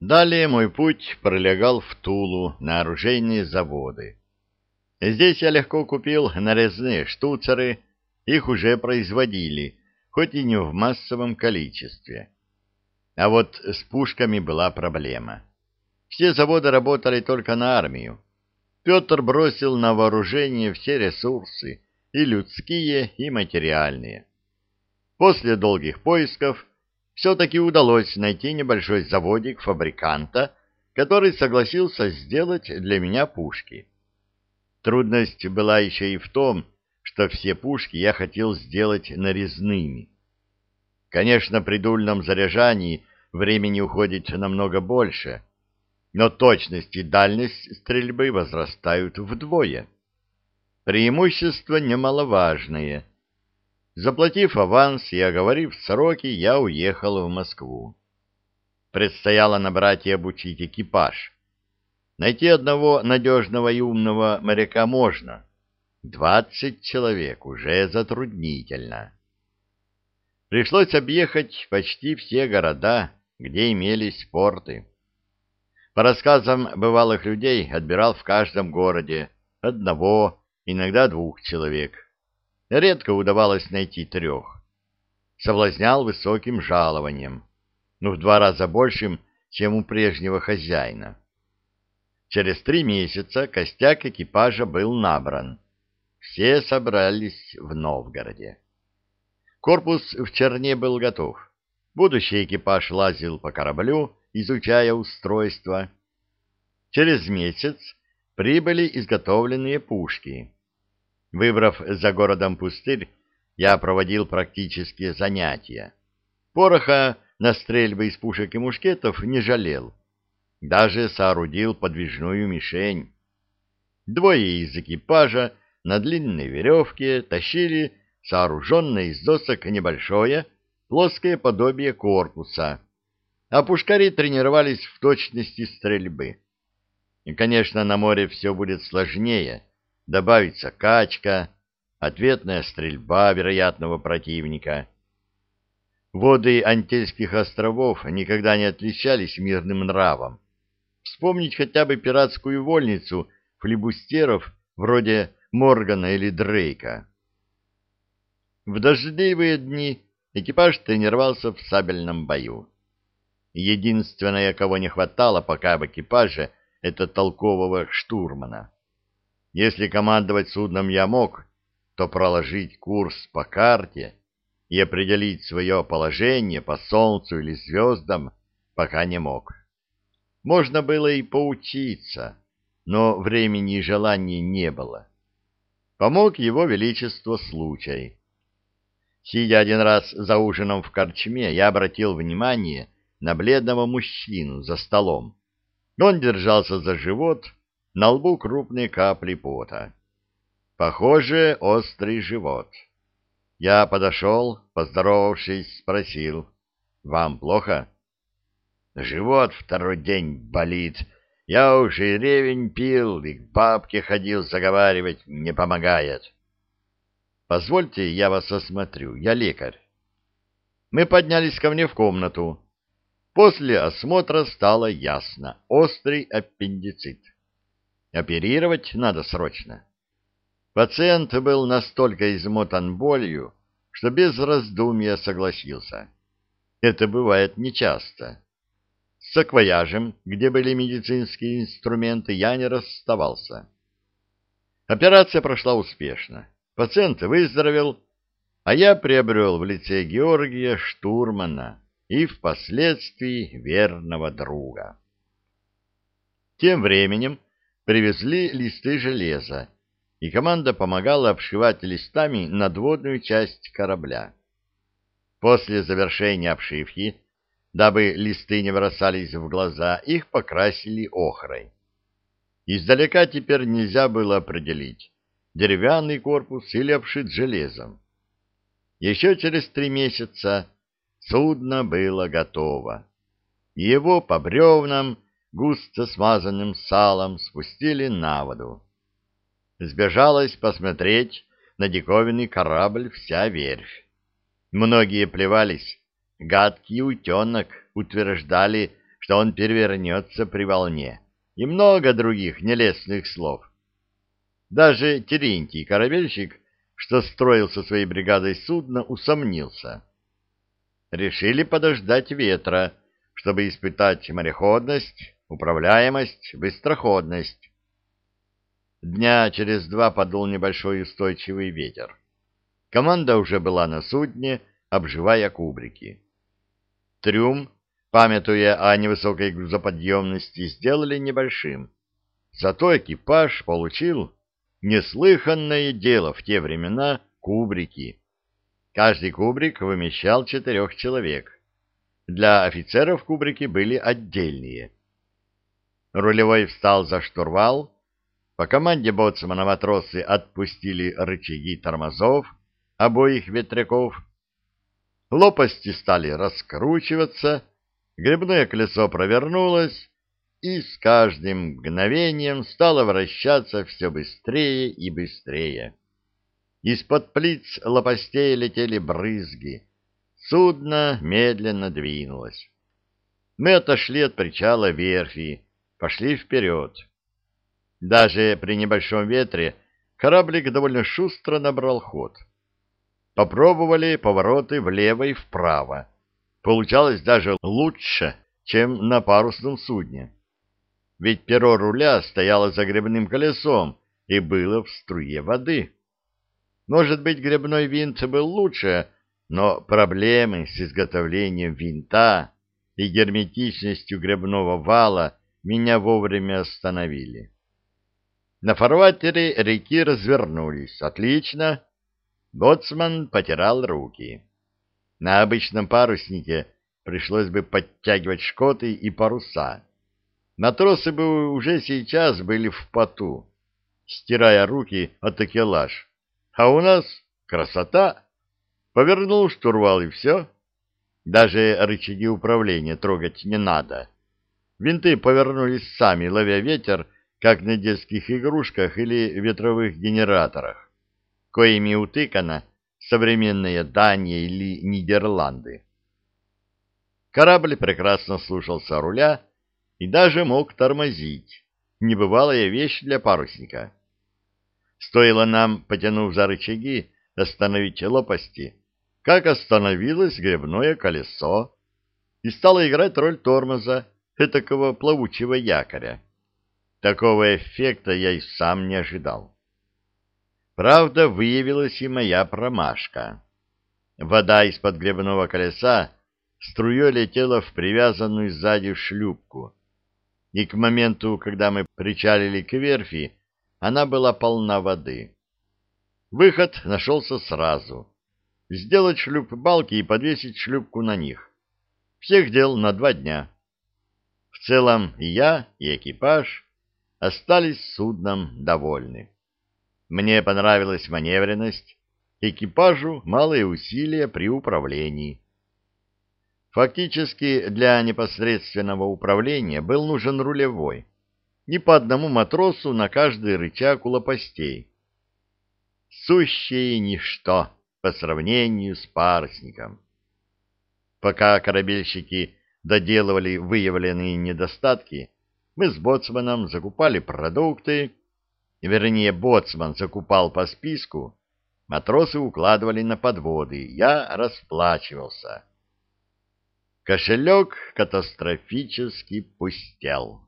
Далее мой путь пролегал в Тулу на оружейные заводы. Здесь я легко купил нарезные штуцеры, их уже производили, хоть и не в массовом количестве. А вот с пушками была проблема. Все заводы работали только на армию. Петр бросил на вооружение все ресурсы, и людские, и материальные. После долгих поисков все-таки удалось найти небольшой заводик фабриканта, который согласился сделать для меня пушки. Трудность была еще и в том, что все пушки я хотел сделать нарезными. Конечно, при дульном заряжании времени уходит намного больше, но точность и дальность стрельбы возрастают вдвое. Преимущество немаловажное — Заплатив аванс и оговорив сроки, я уехал в Москву. Предстояло набрать и обучить экипаж. Найти одного надежного и умного моряка можно. Двадцать человек уже затруднительно. Пришлось объехать почти все города, где имелись порты. По рассказам бывалых людей отбирал в каждом городе одного, иногда двух человек Редко удавалось найти трех. Соблазнял высоким жалованием, ну, в два раза большим, чем у прежнего хозяина. Через три месяца костяк экипажа был набран. Все собрались в Новгороде. Корпус в Черне был готов. Будущий экипаж лазил по кораблю, изучая устройство. Через месяц прибыли изготовленные пушки. Выбрав за городом пустырь, я проводил практические занятия. Пороха на стрельбы из пушек и мушкетов не жалел. Даже соорудил подвижную мишень. Двое из экипажа на длинной веревке тащили сооруженное из досок небольшое плоское подобие корпуса, а пушкари тренировались в точности стрельбы. И, конечно, на море все будет сложнее — добавится качка, ответная стрельба вероятного противника. Воды Антельских островов никогда не отличались мирным нравом. Вспомнить хотя бы пиратскую вольницу флибустеров вроде Моргана или Дрейка. В дождливые дни экипаж тренировался в сабельном бою. Единственное, кого не хватало пока в экипаже, это толкового штурмана. Если командовать судном я мог, то проложить курс по карте и определить свое положение по солнцу или звездам пока не мог. Можно было и поучиться, но времени и желания не было. Помог его величество случай. Сидя один раз за ужином в корчме, я обратил внимание на бледного мужчину за столом. Он держался за живот, на лбу крупные капли пота. Похоже, острый живот. Я подошел, поздоровавшись, спросил. «Вам плохо?» «Живот второй день болит. Я уже ревень пил и к бабке ходил заговаривать, не помогает». «Позвольте, я вас осмотрю. Я лекарь». Мы поднялись ко мне в комнату. После осмотра стало ясно. Острый аппендицит. Оперировать надо срочно. Пациент был настолько измотан болью, что без раздумья согласился. Это бывает нечасто. С саквояжем, где были медицинские инструменты, я не расставался. Операция прошла успешно. Пациент выздоровел, а я приобрел в лице Георгия штурмана и впоследствии верного друга. Тем временем привезли листы железа, и команда помогала обшивать листами надводную часть корабля. После завершения обшивки, дабы листы не бросались в глаза, их покрасили охрой. Издалека теперь нельзя было определить, деревянный корпус или обшит железом. Еще через три месяца судно было готово. Его по бревнам густо смазанным салом спустили на воду. Сбежалась посмотреть на диковинный корабль вся верфь. Многие плевались. Гадкий утенок, утверждали, что он перевернется при волне, и много других нелестных слов. Даже Терентий, корабельщик, что строил со своей бригадой судно, усомнился. Решили подождать ветра, чтобы испытать мореходность, управляемость, быстроходность. Дня через два подул небольшой устойчивый ветер. Команда уже была на судне, обживая кубрики. Трюм, памятуя о невысокой грузоподъемности, сделали небольшим. Зато экипаж получил неслыханное дело в те времена кубрики. Каждый кубрик вымещал четырех человек. Для офицеров кубрики были отдельные. Рулевой встал за штурвал. По команде боцмана матросы отпустили рычаги тормозов обоих ветряков. Лопасти стали раскручиваться, грибное колесо провернулось, и с каждым мгновением стало вращаться все быстрее и быстрее. Из-под плиц лопастей летели брызги, Судно медленно двинулось. Мы отошли от причала верфи, пошли вперед. Даже при небольшом ветре кораблик довольно шустро набрал ход. Попробовали повороты влево и вправо. Получалось даже лучше, чем на парусном судне. Ведь перо руля стояло за гребным колесом и было в струе воды. Может быть, гребной винт был лучше, но проблемы с изготовлением винта и герметичностью гребного вала меня вовремя остановили. На фарватере реки развернулись. Отлично. Боцман потирал руки. На обычном паруснике пришлось бы подтягивать шкоты и паруса. Матросы бы уже сейчас были в поту, стирая руки от такелаж. А у нас красота! Повернул штурвал и все. Даже рычаги управления трогать не надо. Винты повернулись сами, ловя ветер, как на детских игрушках или ветровых генераторах, коими утыкана современная Дания или Нидерланды. Корабль прекрасно слушался руля и даже мог тормозить. Небывалая вещь для парусника. Стоило нам, потянув за рычаги, остановить лопасти, как остановилось гребное колесо и стало играть роль тормоза, этакого плавучего якоря. Такого эффекта я и сам не ожидал. Правда, выявилась и моя промашка. Вода из-под гребного колеса струей летела в привязанную сзади шлюпку, и к моменту, когда мы причалили к верфи, она была полна воды. Выход нашелся сразу сделать шлюп-балки и подвесить шлюпку на них. Всех дел на два дня. В целом и я, и экипаж остались судном довольны. Мне понравилась маневренность, экипажу малые усилия при управлении. Фактически для непосредственного управления был нужен рулевой, не по одному матросу на каждый рычаг у лопастей. Сущее ничто по сравнению с парусником. Пока корабельщики доделывали выявленные недостатки, мы с боцманом закупали продукты, вернее, боцман закупал по списку, матросы укладывали на подводы, я расплачивался. Кошелек катастрофически пустел.